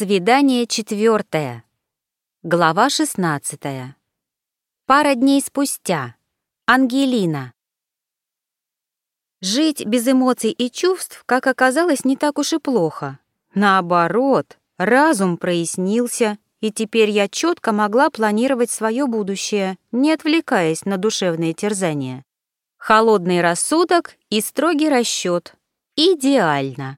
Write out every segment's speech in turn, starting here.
Свидание четвертое. Глава шестнадцатая. Пара дней спустя. Ангелина. Жить без эмоций и чувств, как оказалось, не так уж и плохо. Наоборот, разум прояснился, и теперь я четко могла планировать свое будущее, не отвлекаясь на душевные терзания. Холодный рассудок и строгий расчет. Идеально.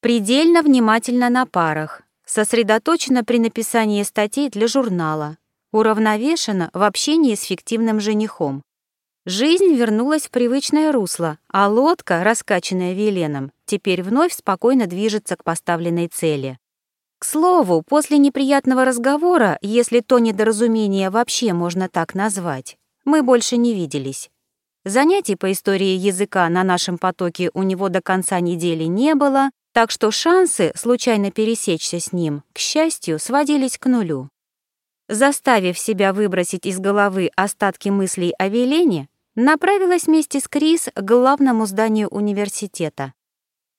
Предельно внимательно на парах, сосредоточена при написании статей для журнала, уравновешена в общении с фиктивным женихом. Жизнь вернулась в привычное русло, а лодка, раскачанная Веленом, теперь вновь спокойно движется к поставленной цели. К слову, после неприятного разговора, если то недоразумение вообще можно так назвать, мы больше не виделись. Занятий по истории языка на нашем потоке у него до конца недели не было, так что шансы случайно пересечься с ним, к счастью, сводились к нулю. Заставив себя выбросить из головы остатки мыслей о Велене, направилась вместе с Крис к главному зданию университета.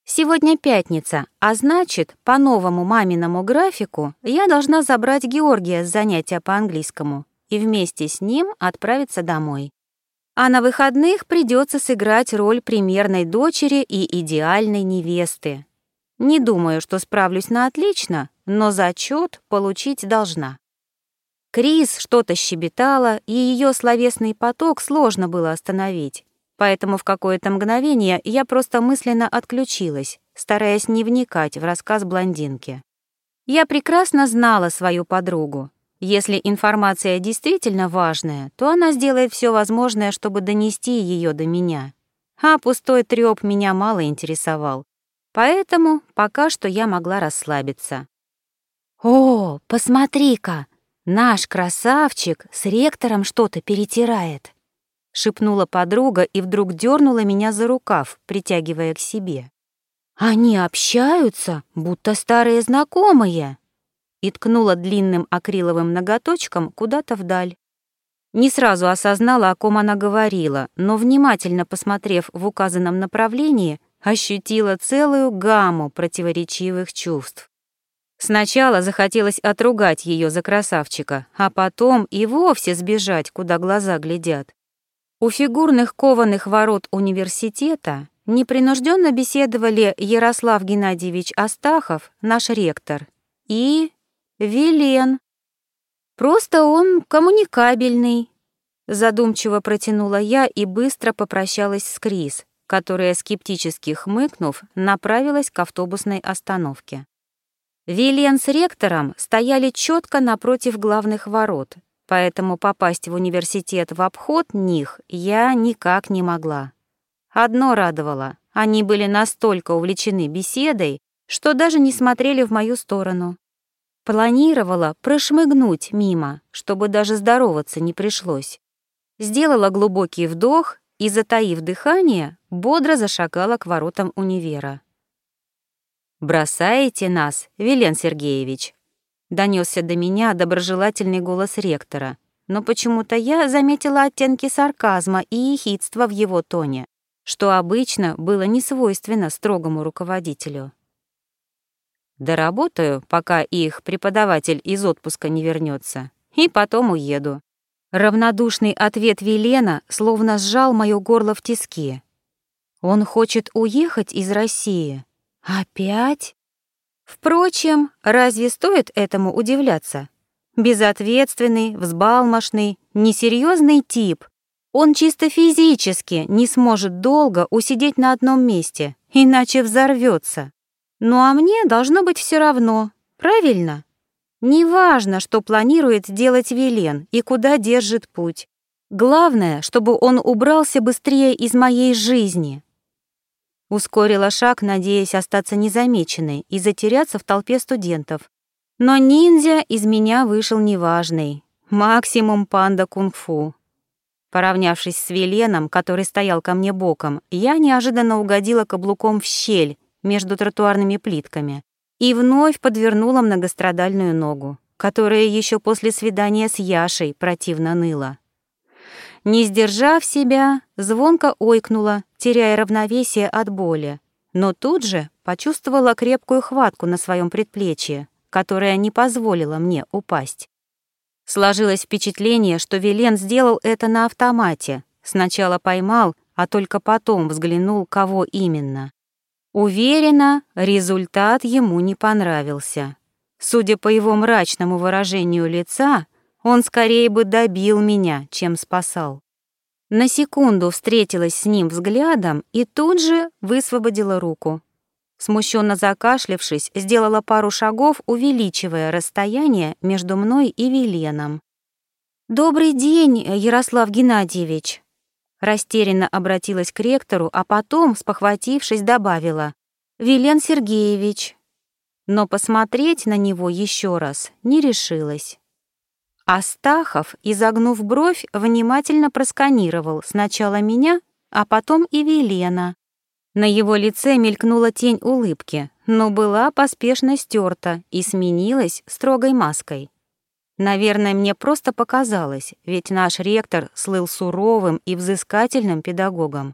Сегодня пятница, а значит, по новому маминому графику я должна забрать Георгия с занятия по английскому и вместе с ним отправиться домой. А на выходных придется сыграть роль примерной дочери и идеальной невесты, не думаю, что справлюсь на отлично, но зачет получить должна. Крис что-то щебетала, и ее словесный поток сложно было остановить. Поэтому в какое-то мгновение я просто мысленно отключилась, стараясь не вникать в рассказ блондинки. Я прекрасно знала свою подругу. Если информация действительно важная, то она сделает все возможное, чтобы донести ее до меня. А пустой трёп меня мало интересовал. Поэтому пока что я могла расслабиться. «О, посмотри-ка! Наш красавчик с ректором что-то перетирает!» — шепнула подруга и вдруг дернула меня за рукав, притягивая к себе. «Они общаются, будто старые знакомые!» И ткнула длинным акриловым ноготочком куда-то вдаль. Не сразу осознала, о ком она говорила, но, внимательно посмотрев в указанном направлении, ощутила целую гамму противоречивых чувств. Сначала захотелось отругать ее за красавчика, а потом и вовсе сбежать, куда глаза глядят. У фигурных кованых ворот университета непринужденно беседовали Ярослав Геннадьевич Астахов, наш ректор, и Вилен. Просто он коммуникабельный, задумчиво протянула я и быстро попрощалась с Крис, которая, скептически хмыкнув, направилась к автобусной остановке. Виллиан с ректором стояли четко напротив главных ворот, поэтому попасть в университет в обход них я никак не могла. Одно радовало — они были настолько увлечены беседой, что даже не смотрели в мою сторону. Планировала прошмыгнуть мимо, чтобы даже здороваться не пришлось. Сделала глубокий вдох и, затаив дыхание, бодро зашагала к воротам универа. «Бросаете нас, Велен Сергеевич?» — донесся до меня доброжелательный голос ректора, но почему-то я заметила оттенки сарказма и ехидства в его тоне, что обычно было не свойственно строгому руководителю. «Доработаю, пока их преподаватель из отпуска не вернется, и потом уеду», Равнодушный ответ Велена словно сжал моё горло в тиски. Он хочет уехать из России. Опять? Впрочем, разве стоит этому удивляться? Безответственный, взбалмошный, несерьезный тип. Он чисто физически не сможет долго усидеть на одном месте, иначе взорвется. Ну а мне должно быть все равно, правильно? Неважно, что планирует делать Велен и куда держит путь. Главное, чтобы он убрался быстрее из моей жизни. Ускорила шаг, надеясь остаться незамеченной и затеряться в толпе студентов. Но ниндзя из меня вышел неважный. Максимум панда кунг-фу. Поравнявшись с Веленом, который стоял ко мне боком, я неожиданно угодила каблуком в щель между тротуарными плитками и вновь подвернула многострадальную ногу, которая еще после свидания с Яшей противно ныла. Не сдержав себя, звонко ойкнула, теряя равновесие от боли, но тут же почувствовала крепкую хватку на своем предплечье, которая не позволила мне упасть. Сложилось впечатление, что Вилен сделал это на автомате. Сначала поймал, а только потом взглянул, кого именно. Уверена, результат ему не понравился. Судя по его мрачному выражению лица, он скорее бы добил меня, чем спасал. На секунду встретилась с ним взглядом и тут же высвободила руку. Смущенно закашлявшись, сделала пару шагов, увеличивая расстояние между мной и Веленом. «Добрый день, Ярослав Геннадьевич!» Растерянно обратилась к ректору, а потом, спохватившись, добавила «Вилен Сергеевич». Но посмотреть на него еще раз не решилась. Астахов, изогнув бровь, внимательно просканировал сначала меня, а потом и Велена. На его лице мелькнула тень улыбки, но была поспешно стерта и сменилась строгой маской. Наверное, мне просто показалось, ведь наш ректор слыл суровым и взыскательным педагогом.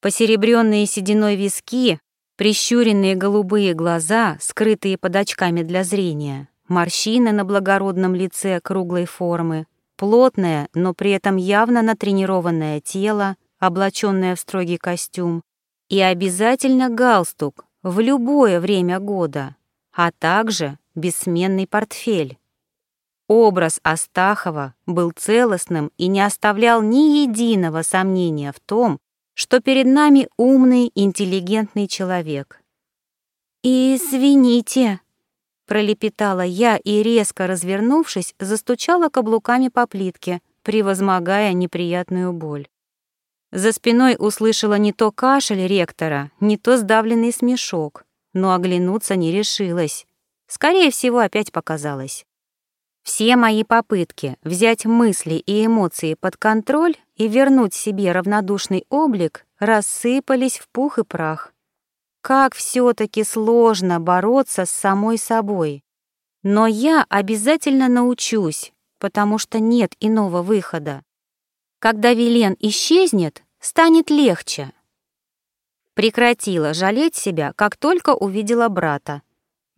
Посеребренные сединой виски, прищуренные голубые глаза, скрытые под очками для зрения, морщины на благородном лице круглой формы, плотное, но при этом явно натренированное тело, облаченное в строгий костюм, и обязательно галстук в любое время года, а также бессменный портфель. Образ Астахова был целостным и не оставлял ни единого сомнения в том, что перед нами умный, интеллигентный человек. «Извините», — пролепетала я и, резко развернувшись, застучала каблуками по плитке, превозмогая неприятную боль. За спиной услышала не то кашель ректора, не то сдавленный смешок, но оглянуться не решилась. Скорее всего, опять показалось. Все мои попытки взять мысли и эмоции под контроль и вернуть себе равнодушный облик рассыпались в пух и прах. Как все таки сложно бороться с самой собой. Но я обязательно научусь, потому что нет иного выхода. Когда Вилен исчезнет, станет легче. Прекратила жалеть себя, как только увидела брата.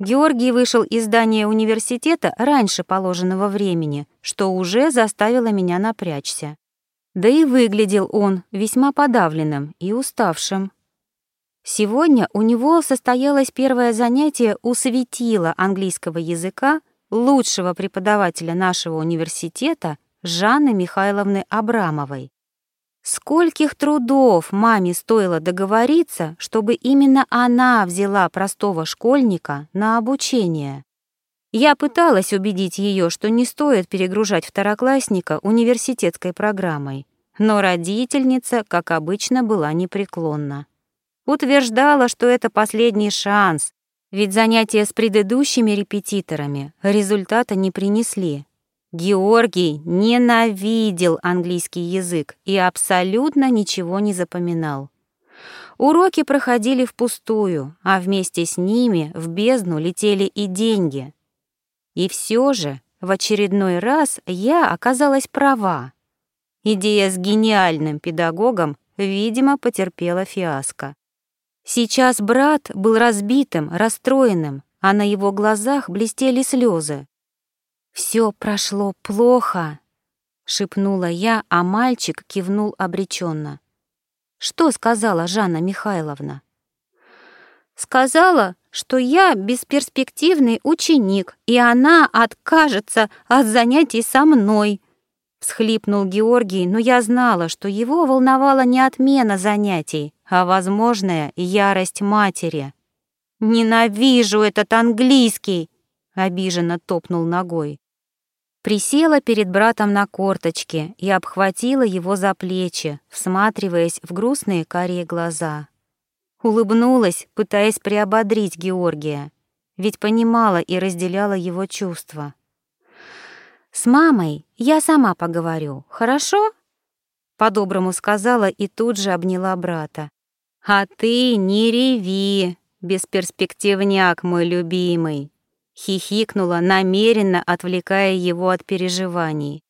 Георгий вышел из здания университета раньше положенного времени, что уже заставило меня напрячься. Да и выглядел он весьма подавленным и уставшим. Сегодня у него состоялось первое занятие у светила английского языка лучшего преподавателя нашего университета Жанны Михайловны Абрамовой. Скольких трудов маме стоило договориться, чтобы именно она взяла простого школьника на обучение. Я пыталась убедить ее, что не стоит перегружать второклассника университетской программой, но родительница, как обычно, была непреклонна. Утверждала, что это последний шанс, ведь занятия с предыдущими репетиторами результата не принесли. Георгий ненавидел английский язык и абсолютно ничего не запоминал. Уроки проходили впустую, а вместе с ними в бездну летели и деньги. И все же в очередной раз я оказалась права. Идея с гениальным педагогом, видимо, потерпела фиаско. Сейчас брат был разбитым, расстроенным, а на его глазах блестели слезы. Все прошло плохо, шепнула я, а мальчик кивнул обреченно. Что сказала Жанна Михайловна? Сказала, что я бесперспективный ученик, и она откажется от занятий со мной. Всхлипнул Георгий, но я знала, что его волновала не отмена занятий, а возможная ярость матери. «Ненавижу этот английский!» — обиженно топнул ногой. Присела перед братом на корточке и обхватила его за плечи, всматриваясь в грустные карие глаза. Улыбнулась, пытаясь приободрить Георгия, ведь понимала и разделяла его чувства. «С мамой я сама поговорю, хорошо?» По-доброму сказала и тут же обняла брата. «А ты не реви, бесперспективняк мой любимый!» Хихикнула, намеренно отвлекая его от переживаний.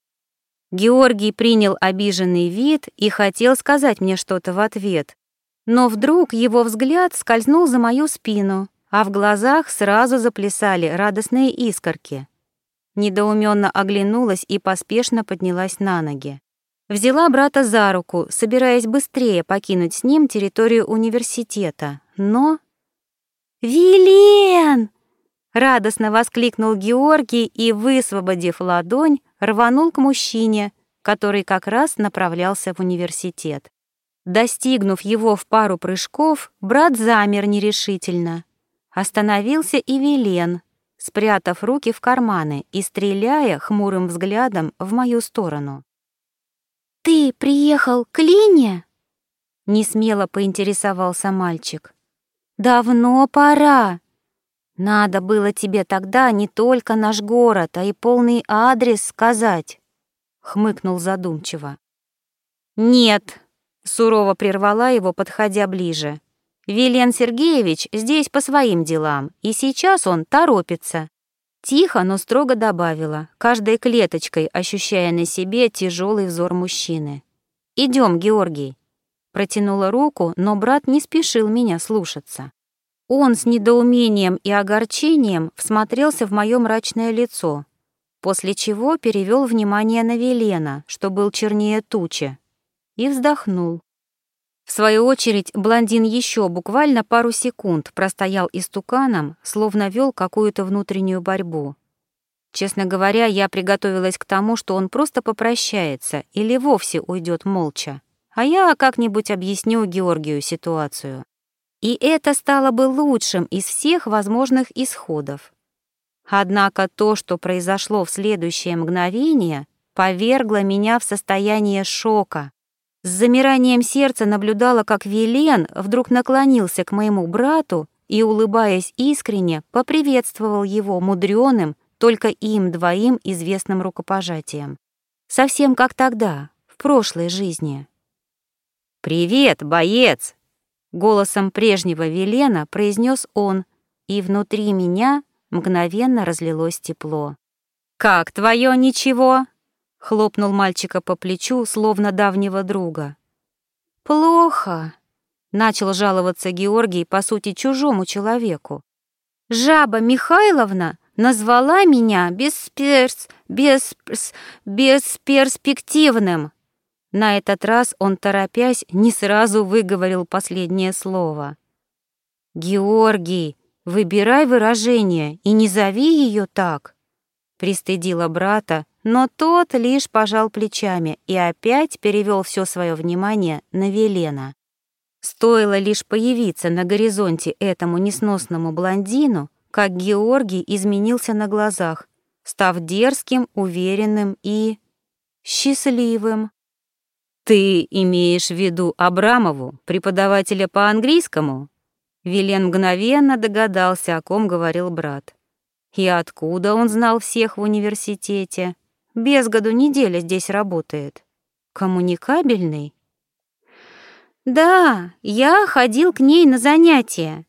Георгий принял обиженный вид и хотел сказать мне что-то в ответ. Но вдруг его взгляд скользнул за мою спину, а в глазах сразу заплясали радостные искорки. Недоуменно оглянулась и поспешно поднялась на ноги. Взяла брата за руку, собираясь быстрее покинуть с ним территорию университета, но... «Вилен!» — радостно воскликнул Георгий и, высвободив ладонь, рванул к мужчине, который как раз направлялся в университет. Достигнув его в пару прыжков, брат замер нерешительно. Остановился и Вилен, спрятав руки в карманы и стреляя хмурым взглядом в мою сторону. «Ты приехал к Лине?» — несмело поинтересовался мальчик. «Давно пора. Надо было тебе тогда не только наш город, а и полный адрес сказать», — хмыкнул задумчиво. «Нет», — сурово прервала его, подходя ближе. «Вилен Сергеевич здесь по своим делам, и сейчас он торопится. Тихо, но строго добавила, каждой клеточкой ощущая на себе тяжелый взор мужчины. Идем, Георгий. Протянула руку, но брат не спешил меня слушаться. Он с недоумением и огорчением всмотрелся в мое мрачное лицо, после чего перевел внимание на Велена, что был чернее тучи, и вздохнул. В свою очередь, блондин еще буквально пару секунд простоял истуканом, словно вел какую-то внутреннюю борьбу. Честно говоря, я приготовилась к тому, что он просто попрощается или вовсе уйдет молча, а я как-нибудь объясню Георгию ситуацию. И это стало бы лучшим из всех возможных исходов. Однако то, что произошло в следующее мгновение, повергло меня в состояние шока. С замиранием сердца наблюдала, как Вилен вдруг наклонился к моему брату и, улыбаясь искренне, поприветствовал его мудреным, только им двоим известным рукопожатием. Совсем как тогда, в прошлой жизни. «Привет, боец!» Голосом прежнего Велена произнес он, и внутри меня мгновенно разлилось тепло. «Как твое ничего?» Хлопнул мальчика по плечу, словно давнего друга. «Плохо», — начал жаловаться Георгий, по сути, чужому человеку. «Жаба Михайловна назвала меня бесперс... бесперс... бесперспективным». На этот раз он, торопясь, не сразу выговорил последнее слово. «Георгий, выбирай выражение и не зови ее так», — пристыдила брата, но тот лишь пожал плечами и опять перевел все свое внимание на Велена. Стоило лишь появиться на горизонте этому несносному блондину, как Георгий изменился на глазах, став дерзким, уверенным и... счастливым. «Ты имеешь в виду Абрамову, преподавателя по английскому?» Велен мгновенно догадался, о ком говорил брат. И откуда он знал всех в университете? Без году неделя здесь работает. Коммуникабельный? Да, я ходил к ней на занятия.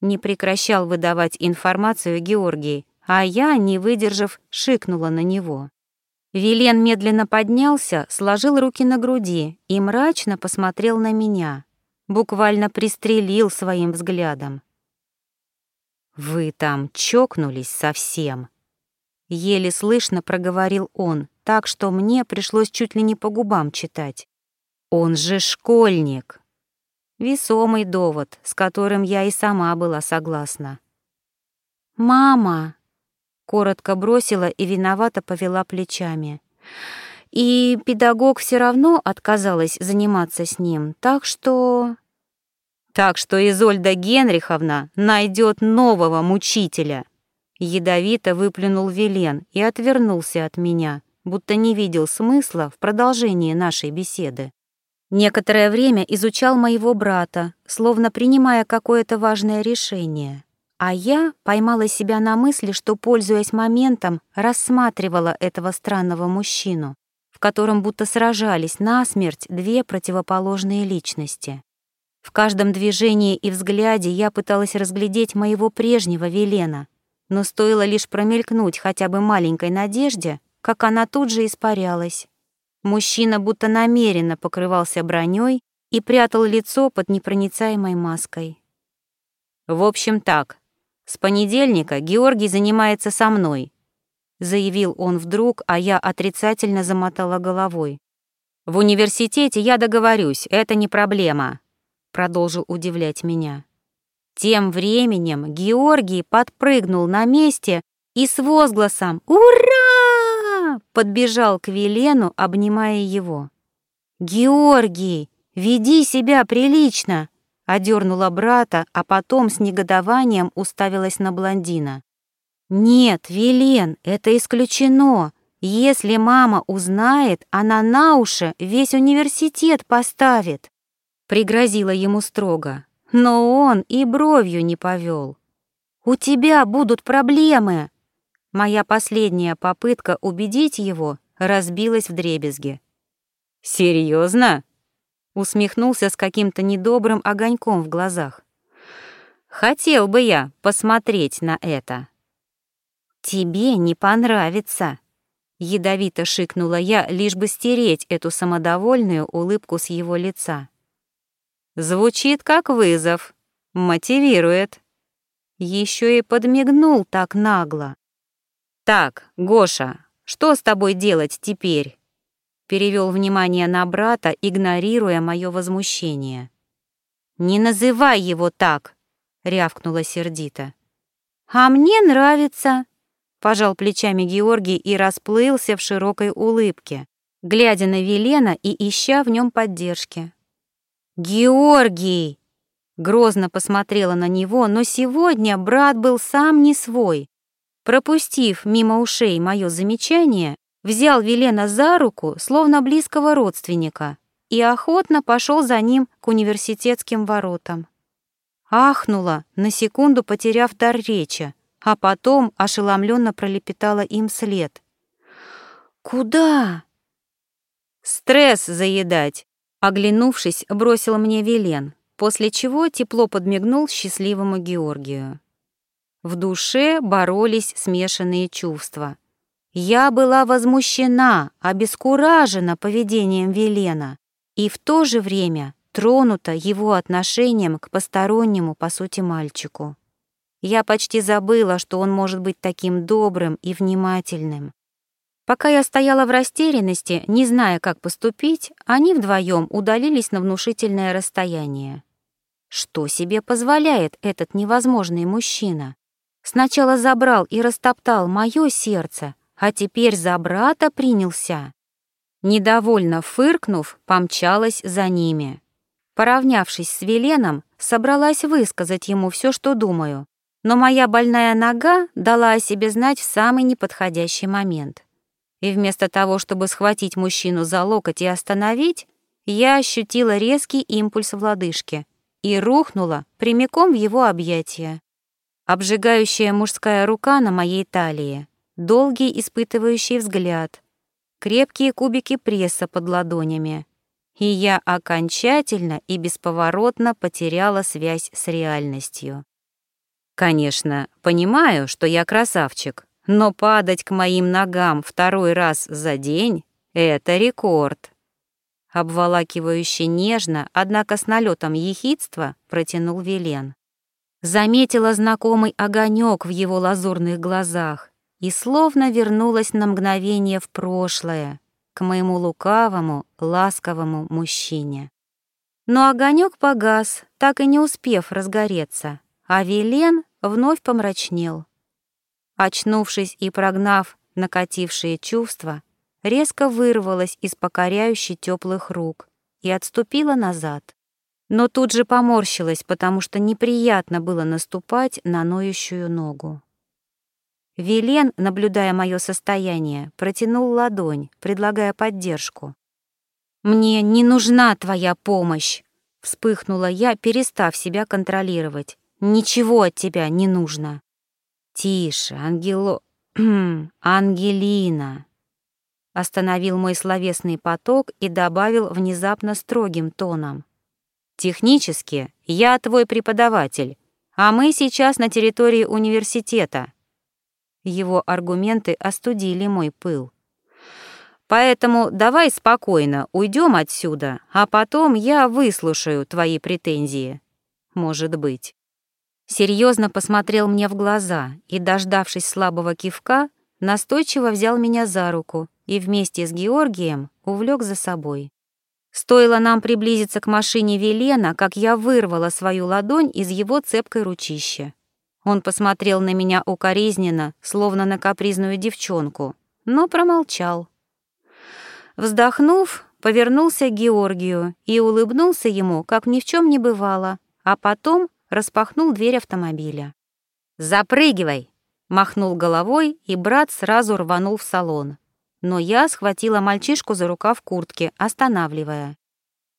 Не прекращал выдавать информацию Георгий, а я, не выдержав, шикнула на него. Вилен медленно поднялся, сложил руки на груди и мрачно посмотрел на меня. Буквально пристрелил своим взглядом. «Вы там чокнулись совсем», Еле слышно проговорил он, так что мне пришлось чуть ли не по губам читать. Он же школьник. Весомый довод, с которым я и сама была согласна. «Мама!» — коротко бросила и виновато повела плечами. И педагог все равно отказалась заниматься с ним, так что... Так что Изольда Генриховна найдет нового мучителя. Ядовито выплюнул Велен и отвернулся от меня, будто не видел смысла в продолжении нашей беседы. Некоторое время изучал моего брата, словно принимая какое-то важное решение. А я поймала себя на мысли, что, пользуясь моментом, рассматривала этого странного мужчину, в котором будто сражались насмерть две противоположные личности. В каждом движении и взгляде я пыталась разглядеть моего прежнего Велена, но стоило лишь промелькнуть хотя бы маленькой надежде, как она тут же испарялась. Мужчина будто намеренно покрывался броней и прятал лицо под непроницаемой маской. «В общем так», С понедельника Георгий занимается со мной, заявил он вдруг, а я отрицательно замотала головой. В университете я договорюсь, это не проблема, продолжил удивлять меня. Тем временем Георгий подпрыгнул на месте и с возгласом «Ура!» подбежал к Велену, обнимая его. «Георгий, веди себя прилично!» Одернула брата, а потом с негодованием уставилась на блондина. «Нет, Велен, это исключено. Если мама узнает, она на уши весь университет поставит», пригрозила ему строго. Но он и бровью не повел. «У тебя будут проблемы!» Моя последняя попытка убедить его разбилась в дребезги. «Серьезно?» Усмехнулся с каким-то недобрым огоньком в глазах. «Хотел бы я посмотреть на это». «Тебе не понравится», — ядовито шикнула я, лишь бы стереть эту самодовольную улыбку с его лица. Звучит как вызов, мотивирует. Еще и подмигнул так нагло. «Так, Гоша, что с тобой делать теперь?» Перевел внимание на брата, игнорируя мое возмущение. «Не называй его так!» — рявкнула сердито. «А мне нравится!» — пожал плечами Георгий и расплылся в широкой улыбке, глядя на Велена и ища в нем поддержки. «Георгий!» Грозно посмотрела на него, но сегодня брат был сам не свой. Пропустив мимо ушей мое замечание, взял Велена за руку, словно близкого родственника, и охотно пошел за ним к университетским воротам. Ахнула, на секунду потеряв дар речи, а потом ошеломленно пролепетала им след. «Куда?» «Стресс заедать», Оглянувшись, бросил мне Велен, после чего тепло подмигнул счастливому Георгию. В душе боролись смешанные чувства. Я была возмущена, обескуражена поведением Велена и в то же время тронута его отношением к постороннему, по сути, мальчику. Я почти забыла, что он может быть таким добрым и внимательным. Пока я стояла в растерянности, не зная, как поступить, они вдвоем удалились на внушительное расстояние. Что себе позволяет этот невозможный мужчина? Сначала забрал и растоптал мое сердце, а теперь за брата принялся. Недовольно фыркнув, помчалась за ними. Поравнявшись с Веленом, собралась высказать ему все, что думаю, но моя больная нога дала о себе знать в самый неподходящий момент и вместо того, чтобы схватить мужчину за локоть и остановить, я ощутила резкий импульс в лодыжке и рухнула прямиком в его объятия. Обжигающая мужская рука на моей талии, долгий испытывающий взгляд, крепкие кубики пресса под ладонями. И я окончательно и бесповоротно потеряла связь с реальностью. Конечно, понимаю, что я красавчик, но падать к моим ногам второй раз за день — это рекорд. Обволакивающе нежно, однако с налетом ехидства, протянул Велен. Заметила знакомый огонек в его лазурных глазах и словно вернулась на мгновение в прошлое, к моему лукавому, ласковому мужчине. Но огонек погас, так и не успев разгореться, а Велен вновь помрачнел. Очнувшись и прогнав накатившие чувства, резко вырвалась из покоряющей теплых рук и отступила назад. Но тут же поморщилась, потому что неприятно было наступать на ноющую ногу. Велен, наблюдая мое состояние, протянул ладонь, предлагая поддержку. «Мне не нужна твоя помощь!» — вспыхнула я, перестав себя контролировать. «Ничего от тебя не нужно!» «Тише, Ангело... Ангелина!» Остановил мой словесный поток и добавил внезапно строгим тоном. «Технически я твой преподаватель, а мы сейчас на территории университета». Его аргументы остудили мой пыл. Поэтому давай спокойно уйдем отсюда, а потом я выслушаю твои претензии. Может быть. Серьезно посмотрел мне в глаза и, дождавшись слабого кивка, настойчиво взял меня за руку и вместе с Георгием увлек за собой. Стоило нам приблизиться к машине Велена, как я вырвала свою ладонь из его цепкой ручища. Он посмотрел на меня укоризненно, словно на капризную девчонку, но промолчал. Вздохнув, повернулся к Георгию и улыбнулся ему, как ни в чем не бывало, а потом распахнул дверь автомобиля. «Запрыгивай!» — махнул головой, и брат сразу рванул в салон. Но я схватила мальчишку за рукав куртки, останавливая.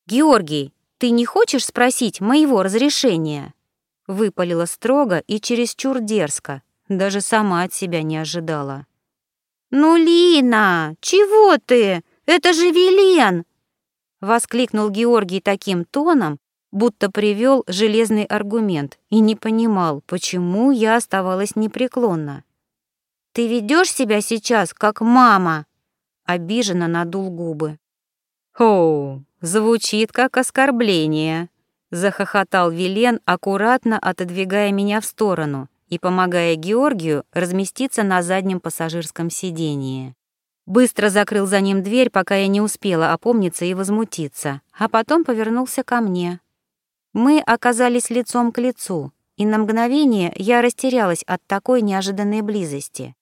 «Георгий, ты не хочешь спросить моего разрешения?» Выпалила строго и чересчур дерзко, даже сама от себя не ожидала. «Ну, Лина, чего ты? Это же Вилен!» Воскликнул Георгий таким тоном, будто привел железный аргумент и не понимал, почему я оставалась непреклонна. «Ты ведешь себя сейчас как мама!» Обиженно надул губы. «О, звучит как оскорбление!» Захохотал Вилен, аккуратно отодвигая меня в сторону и помогая Георгию разместиться на заднем пассажирском сидении. Быстро закрыл за ним дверь, пока я не успела опомниться и возмутиться, а потом повернулся ко мне. Мы оказались лицом к лицу, и на мгновение я растерялась от такой неожиданной близости.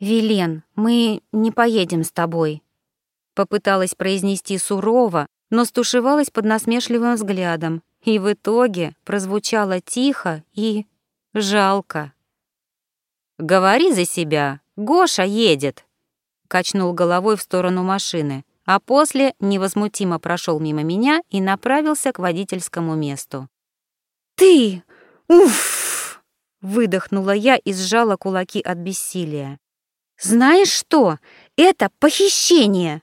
«Вилен, мы не поедем с тобой», — попыталась произнести сурово, но стушевалась под насмешливым взглядом, и в итоге прозвучало тихо и жалко. «Говори за себя, Гоша едет», — качнул головой в сторону машины, а после невозмутимо прошел мимо меня и направился к водительскому месту. «Ты! Уф!» — выдохнула я и сжала кулаки от бессилия. «Знаешь что? Это похищение!»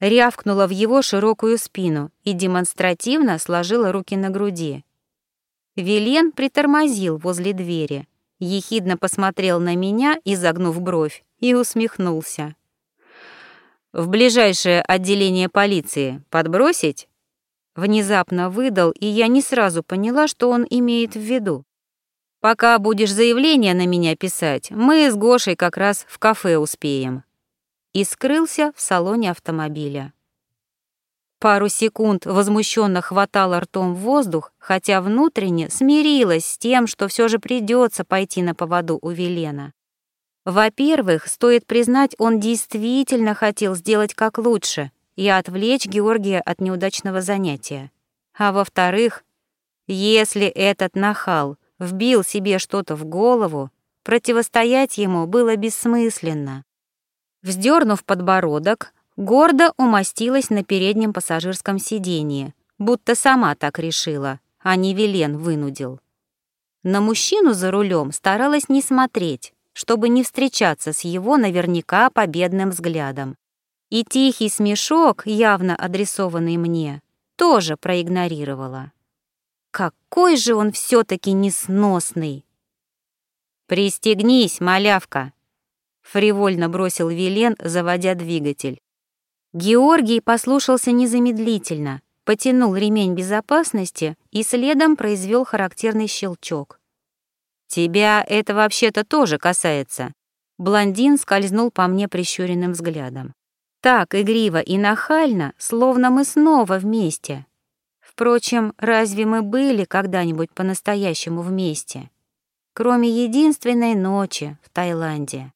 Рявкнула в его широкую спину и демонстративно сложила руки на груди. Вилен притормозил возле двери, ехидно посмотрел на меня, изогнув бровь, и усмехнулся. «В ближайшее отделение полиции подбросить?» Внезапно выдал, и я не сразу поняла, что он имеет в виду. Пока будешь заявление на меня писать, мы с Гошей как раз в кафе успеем». И скрылся в салоне автомобиля. Пару секунд возмущенно хватала ртом в воздух, хотя внутренне смирилась с тем, что все же придется пойти на поводу у Велена. Во-первых, стоит признать, он действительно хотел сделать как лучше и отвлечь Георгия от неудачного занятия. А во-вторых, если этот нахал — вбил себе что-то в голову, противостоять ему было бессмысленно. Вздернув подбородок, гордо умостилась на переднем пассажирском сиденье, будто сама так решила, а не Велен вынудил. На мужчину за рулем старалась не смотреть, чтобы не встречаться с его наверняка победным взглядом. И тихий смешок, явно адресованный мне, тоже проигнорировала. Какой же он все-таки несносный! «Пристегнись, малявка!» — фривольно бросил Вилен, заводя двигатель. Георгий послушался незамедлительно, потянул ремень безопасности и следом произвел характерный щелчок. «Тебя это вообще-то тоже касается». Блондин скользнул по мне прищуренным взглядом. Так игриво и нахально, словно мы снова вместе. Впрочем, разве мы были когда-нибудь по-настоящему вместе? Кроме единственной ночи в Таиланде.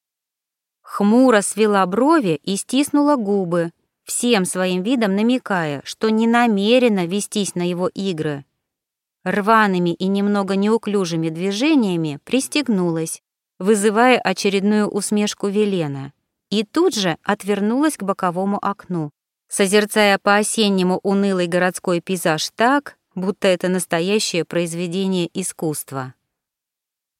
Хмуро свела брови и стиснула губы, всем своим видом намекая, что не намерена вестись на его игры. Рваными и немного неуклюжими движениями пристегнулась, вызывая очередную усмешку Велена, и тут же отвернулась к боковому окну, созерцая по-осеннему унылый городской пейзаж так, будто это настоящее произведение искусства.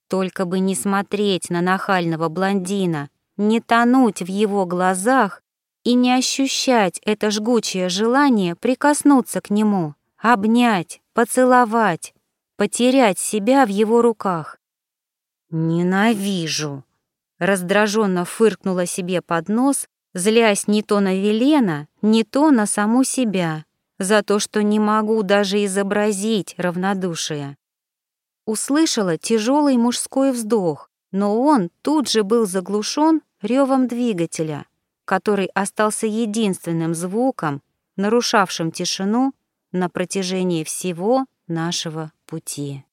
Только бы не смотреть на нахального блондина, не тонуть в его глазах и не ощущать это жгучее желание прикоснуться к нему, обнять, поцеловать, потерять себя в его руках. «Ненавижу!» Раздраженно фыркнула себе под нос, злясь не то на Велена, не то на саму себя, за то, что не могу даже изобразить равнодушие. услышала тяжелый мужской вздох, но он тут же был заглушен ревом двигателя, который остался единственным звуком, нарушавшим тишину на протяжении всего нашего пути.